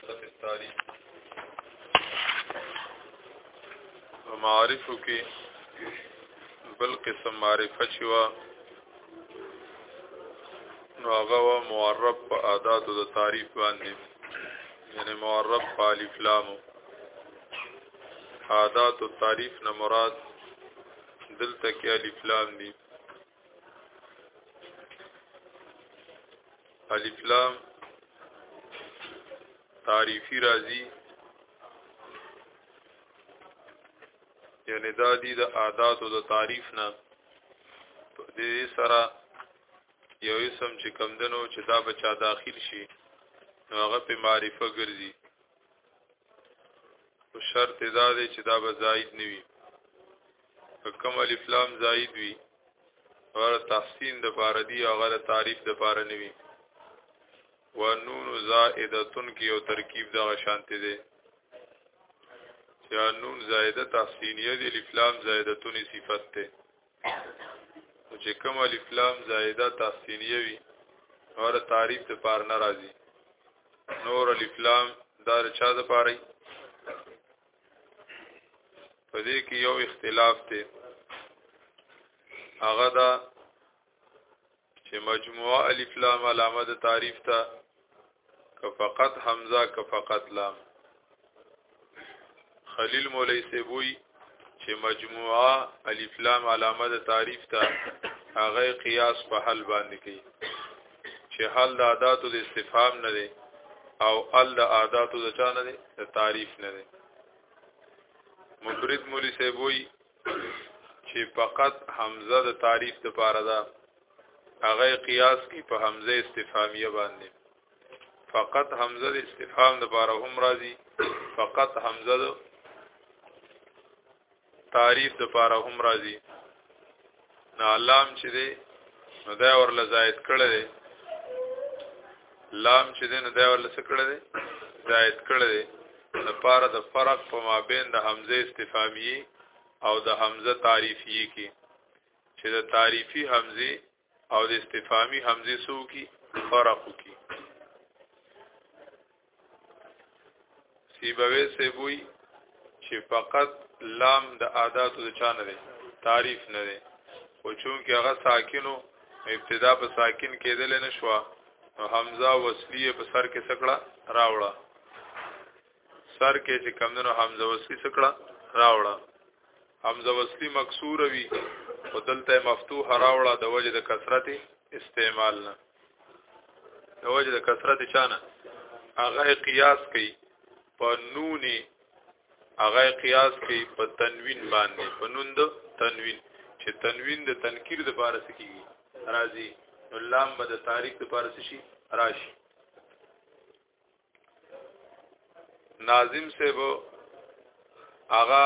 سلف التاریخ په معارفو کې بل قسم معرفه چې وا نو هغه وا معرب په عادت او د تعریف باندې یعنی معرب په الف لام عادت او تعریف نه مراد دلته کې الف لام دي الف لام تعریفی راضی یعنی دا دی د عادت او د تعریف نه دې سره یو اسم چې کمدنو چې دا بچا داخل شي نو هغه په معرفه ګرځي په شرط دا دی چې دا به زائد نه وي که کوم الف لام زائد وي غیر تحسین د پاره دی او غیر تعریف د پاره نه وي و نون زائدتن کې یو ترکیب دغه شانته دی چې نون زائده تحسینیه دی الف لام زائدتن صفت ته او چې کوم الف لام زائده تحسینیه وي اور تعریف ته پار ناراضي نور الف لام دار چا د پاره په دې کې یو اختلاف دی هغه دا چې مجموعه الف لام علامه د تعریف ته که فقط حمزه که فقط لام خلیل مولای سیبوی چې مجموعه الف لام علامه د تعریف ته هغه قیاس په حل باندې کوي چې حل د عادتو د استفهام نه دی او ال د عادتو د چا نه دی د تعریف نه دی مبرد مولای سیبوی چې فقط حمزه د تعریف د پاره ده هغه قیاس کی په حمزه استفهامیه باندې فقط حمزه د استفهام د پاره هم راځي فقط حمزه د تعریف د پاره هم راځي نه علام چې دی نو دا ورله زائد کړی دی لام چې دی نو دا ورله څه کړی دی زائد کړی دی د پاره د فرق په مابین د حمزه استفهامی او د حمزه تعریفی کې چې د تعریفی حمزه او د استفهامی حمزه سو کې فرق وکي سیبوی سیبوی چې فقط لام د عاداتو د چا نه دی تعریف نه دی خو چونکې هغه ساکنو ابتدا په ساکن کېدل نه شو نو حمزه وصلیه په سر کې سکړه راوړه سر کې چې کمندونو حمزه وصلی سکړه راوړه حمزه وصلی مکسور وی او دلته مفتوح راوړه د وجه د کثرت استعمال نه د وجه د کثرت چانه هغه قیاس کوي په نونې هغه قیاس کوي په تنوین باندې په نون د تنوین چې تنوین د تنکیر د بار سکی راځي نو لام به د تاریخ د بار شي راشي ناظم صاحب هغه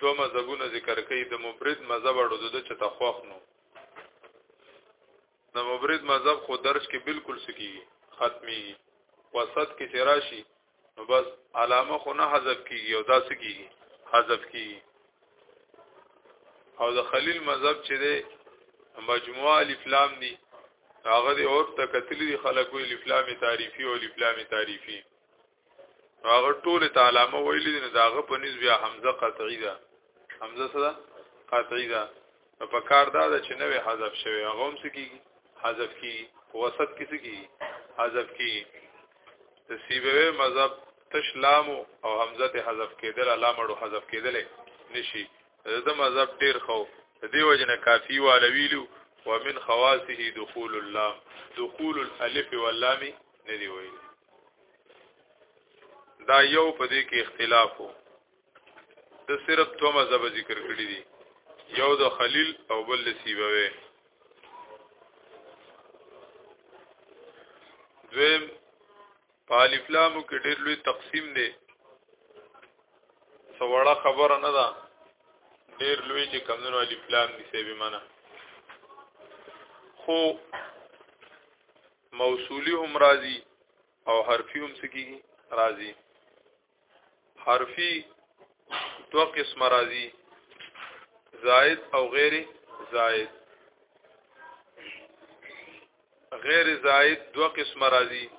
دو مذهبونه ذکر کوي د مبرد مذهب اړو د چته خوښ نو د مبرد مذهب خو درج کې بالکل سکیږي ختمي وسط کې چراشي نو بس علامه خو نه حذف کیږي او دا سکیږي حذف کیږي او د خلیل مذهب چې دی مجموعه الف لام دی هغه د اور ته کتلی دی خلک وی الف لام تعریفي او الف لام تعریفي هغه ټول ته علامه ویلې دي نو داغه په نسبت بیا حمزه قطعی ده حمزه څه ده قطعی ده نو په کار دا ده چې نوې حذف شوی هغه هم څه کیږي حذف کیږي وسط کې څه کیږي حذف کیږي د سیبوی مذهب تش لام او حمزه ته حذف کېدل علامه حذف کېدل نشي دا مذهب ډیر خو د دې وجنه کافی والویلو ومن خواصه دخول اللام دخول الالف واللام ندی ویلو دا یو په دې کې اختلاف وو د صرف تو مذهب ذکر کړی دي یو د خلیل او بل سیبوي دویم په الف لامو کې ډېر لوی تقسیم دی سوړه خبره نه ده ډېر لوی چې کمونو الف لام دي سیبه معنا خو موصولی هم راضی او حرفی هم سکی راضی حرفی دو قسم راضی زائد او غیر زائد غیر زائد دو قسم راضی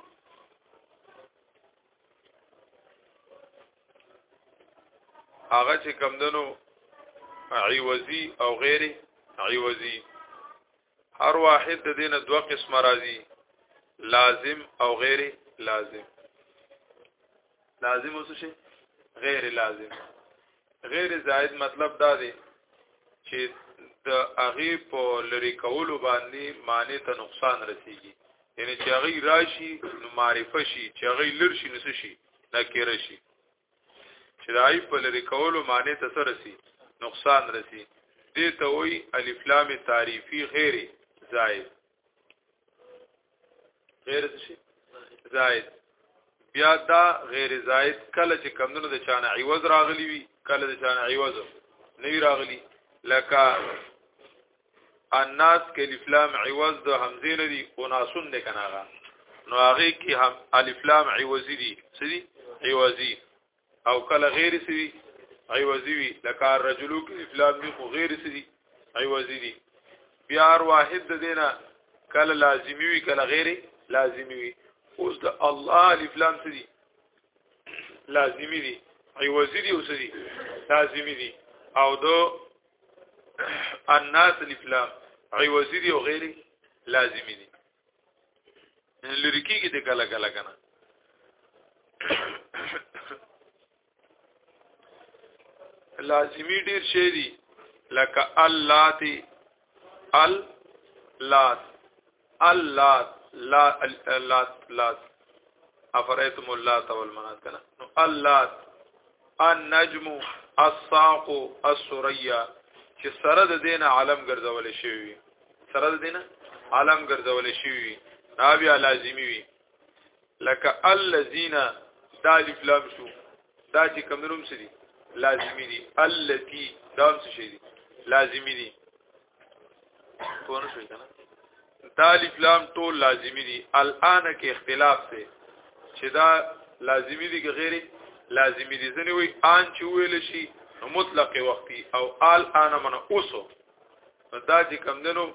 هغه چې کمدنو عوضی او غیر عوضی هر واحد د دین دوه قسم راځي لازم او غیر لازم لازم اوس شي غیر لازم غیر زائد مطلب دا دی چې د هغه په لری کولو باندې معنی ته نقصان رسیږي یعنی چې هغه راشي نو معرفه شي چې هغه لر شي نس شي نکره شي چې د عیب په لري کولو معنی ته سره سي نقصان رسی دې ته وایي الف لام تعریفی غیر زائد غیر شي زائد بیا دا غیر زائد کله چې کمونو د چانه عوض راغلی وي کله د چانه عوض نه راغلی لکه الناس کې الف لام عوض د حمزه لري او ناسون ده کنه هغه نو هغه کې هم الف لام عوضي دي سړي عوضي او کله غیر سړي عوضي وي لکه رجلو کې الف لام دي خو غیر سړي عوضي دي بیا واحد د دینه کله لازمی وي کله غیر لازمی وي اوس د الله الف لام سړي لازمی دي عوضي دي او سړي لازمی دي او دو الناس الفلام عوضی دی او غیر لازمی دی لری کیږي د کله کله کنه لازمی ډیر شی دی لکه اللات ال لات الله لا لا لا افرایتم اللات والمنات کنا نو اللات النجم الساق السريا چې سره د دینه عالم ګرځول شي سره د دینه عالم ګرځول شي دا بیا لازمی وي لکه الذين دا الف لام شو دا چې کمروم سری لازمی دي التي دا څه شي دي لازمی دي پوه شوي کنه دا الف لام ټول لازمی دي الان کې اختلاف دی چې دا لازمی دي که غیر لازمی دي ځنه وي ان چې ویل شي مطلق وختي او آل انا من اوسو دا چې کم دنو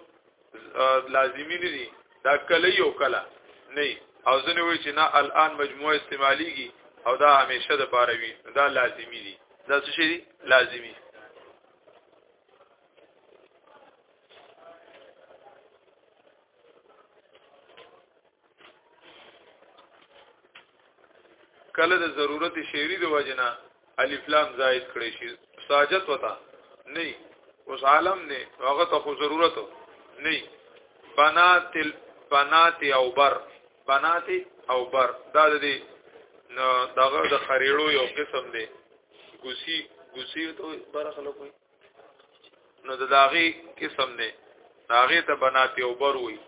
لازمی نه دي دا کله یو کله نه او ځنه وي چې نه الان مجموعه استعماليږي او دا همیشه د پاره وي دا لازمی دي دا څه شي لازمی کله د ضرورت شعری د وجنا الف لام زائد کړي شي ساجت وتا نه اوس عالم نه هغه ته خو ضرورت نه بنات بنات او بر بنات او بر دا د دغه د خریړو یو قسم دی ګوسی ګوسی ته بار خلک وي نو د داغي قسم دی داغي ته بنات او بر وي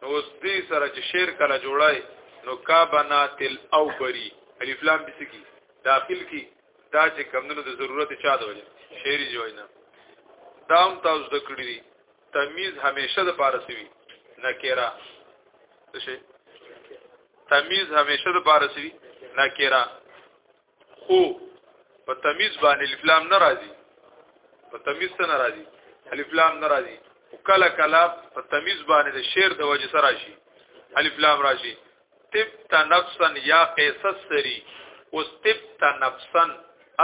نو اوس دې سره چې شعر کله جوړای نو کا بنات او بری الف لام به سکی داخل کی دا چې کمندونو د ضرورت چا د وجه شعر جوړ نه دام تاسو د کړی دي تمیز همیشه د پاره سوي نکرا څه تمیز همیشه د پاره سوي نکرا خو په تمیز باندې الف لام ناراضي په تمیز ته ناراضي الف لام ناراضي او کله کله په تمیز باندې د شعر د وجه سره شي الف لام راشي تبت نفسا یا قیس السری اوس تبت نفسا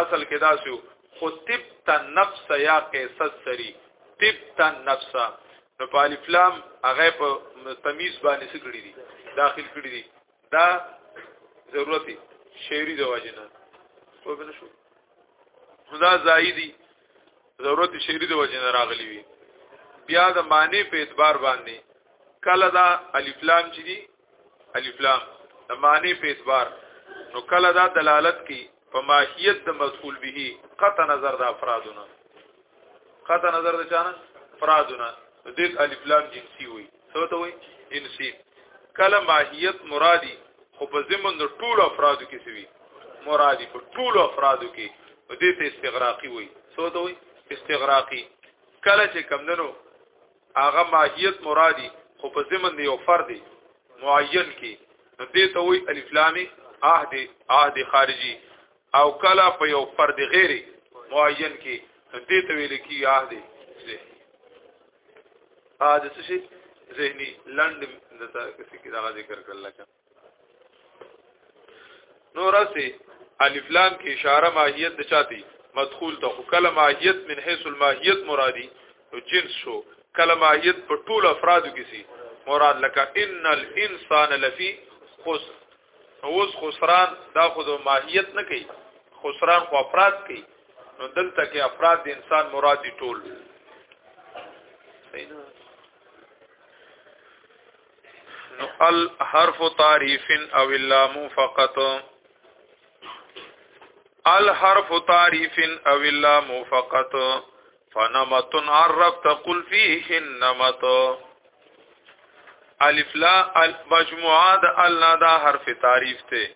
اصل کې دا شو خو تبت نفس یا قیس السری تبت نفس نو په الف لام هغه په تمیز باندې سګړي دي داخل کړی دي دا ضرورت شعری د واجنه په بل شو دا زائدی ضرورت شعری د واجنه راغلی وی بیا د معنی په اعتبار باندې کله دا الف لام چې دی الف لام د معنی په اعتبار نو کله دا دلالت کوي په ماهیت د مفعول به قطع نظر د افرادونه قطع نظر د چانه افرادونه د دې الف لام جنسی وي څه ته وي جنسی کله ماهیت مرادی خو په زمون د ټول افرادو کې سوي مرادی په ټول افرادو کې دې ته استغراقی وي څه ته وي استغراقی کله چې کمندنو هغه ماهیت مرادي خو په زمن دی یو فرد معین کې نو دې ته وایي الف لام عهد عهد خارجي او کلا په یو فرد غیري معین کې دې ته ویل کی عهد ذهني عهد څه شي ذهني لند دته کسی کې دا ذکر کړل نورسي الف لام کې اشاره ماهیت د چاته مدخول ته خو کله ماهیت من حيث الماهیت مرادي نو جنس شو کله ماهیت په ټول افرادو کې سي مراد لکه ان الانسان لفي خسر اوس خسران دا خو د ماهیت نه کوي خسران خو افراد کوي نو دلته کې افراد د انسان مراد دي ټول نو الحرف تعریف او اللام فقط الحرف تعریف او اللام فقط فنمت عرفت قل فيه النمت الف لا مجموعه د الله دا حرف تعریف ته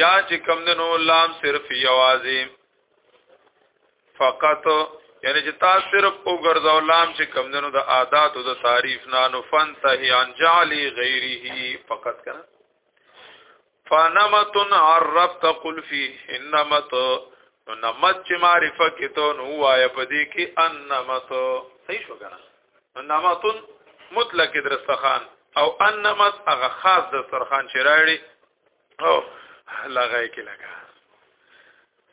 یا چې کم د نو لام صرف یوازې فقط یعنی چې تاسو صرف وګرځاو لام چې کمندونو د عادت او د تعریف نه نو فنتهی عن جعل غیره فقط کنه فنمت عربت قل فيه انمت نو نمت چې معرفه کې ته نو وایا پدې کې انمت صحیح شو کنه نمت مطلق درستخان او انمت هغه خاص دسترخوان چې راړي او لګای کې لګا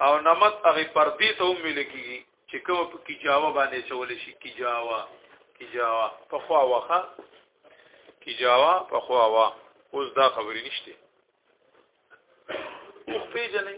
او نمک هغه پردي ته هم ویل کیږي چې کوم په کی جاوا باندې چول شي کی جاوا کی جاوا په خوا واخه کی جاوا په خوا وا اوس دا خبرې نشته مخ پیژنې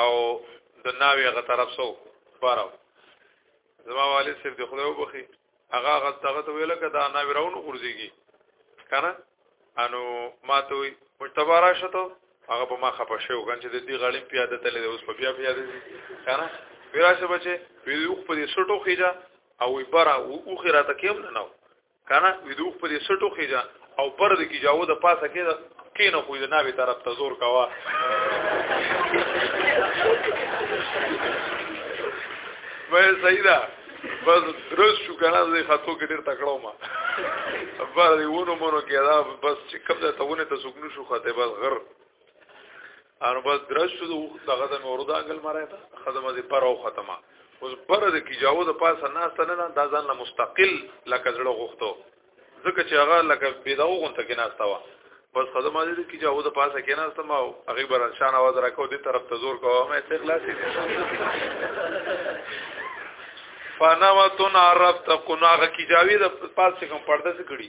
او د ناوی هغه طرف سو بارو زما والد صرف د خدای وبخي هغه هغه دغه ته ویل کدا ناوی راونو ورځيږي کنه انو ما ته وي متبارا شته هغه په ما خپه شو غن چې د دې غړي پیاده تلې اوس په بیا پیاده دي کنه ویراشه بچي ویو په دې سټو خېجا او وی برا او خیراته کېم نه نو کنه ویدو په دې سټو خېجا او پر دې کې جاو د پاسه کې کینه خو دې ناوي طرف ته زور کاوه وای سیدا بس درس شو کنه زه خاطو کې ډیر تکړه ما بار دی ونه مونو کې دا بس چې کوم ته ونه ته سګنو شو خاطه بس غر ان بس درس شو دغه د نور دا انګل مارای ته خدمه دې پر او ختمه اوس پر د کی جاو د پاسه نه ستنه نه دا ځان مستقل لکه زړه غوښتو ځکه چې هغه لکه بيداو غونته کې ناشته و بس خدمه دې کی جاو د پاسه کې ناشته ما هغه بر شان आवाज راکاو دې طرف ته زور کوه مې ته خلاصې فنوتن عرفت قناغه کی جاوی د پاسه کوم پرده څخه کړی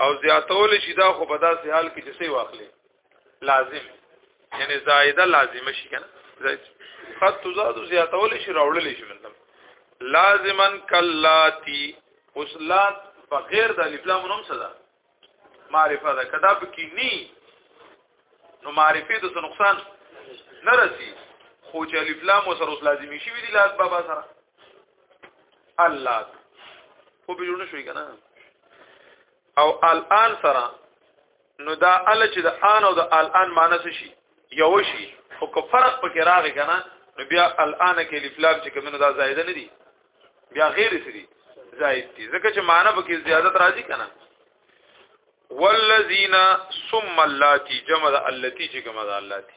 او زیاتول شي دا خو په داسې حال کې چې څه واخلي لازم یعنی زائده لازمه شي کنه زائد خط تزاد زیاتول شي راوړل شي مطلب لازما کلاتی اوس لات بغیر د الف لام نوم صدا معرفه ده کدا پکې ني نو معرفه د نقصان نه رسی خو چې الف لام سره اوس لازمي شي وی دي لات بابا سره الله خو به جوړ شوی کنه او الان سره نو دا ال چې د ان او د الان معنی څه شي یو شي او که فرق پکې راغی کنه نو بیا الان کې لفلام چې کومه دا زائد نه دي بیا غیر سری زائد دي ځکه چې معنی پکې زیادت راځي کنه والذین ثم اللاتی جمع اللاتی چې کومه ده اللاتی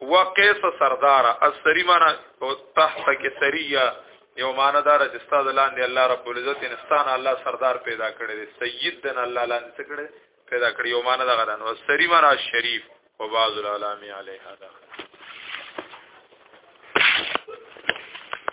وقیس سردار السری معنا تحت کې سریه یو معنا دار چې استاد لاندې الله رب العزت انسان الله سردار پیدا کړی دی سید دن الله لاندې څه کړی پیدا کړی یو معنا دغه دنو سری معنا شریف و بعض العالمین علیه هذا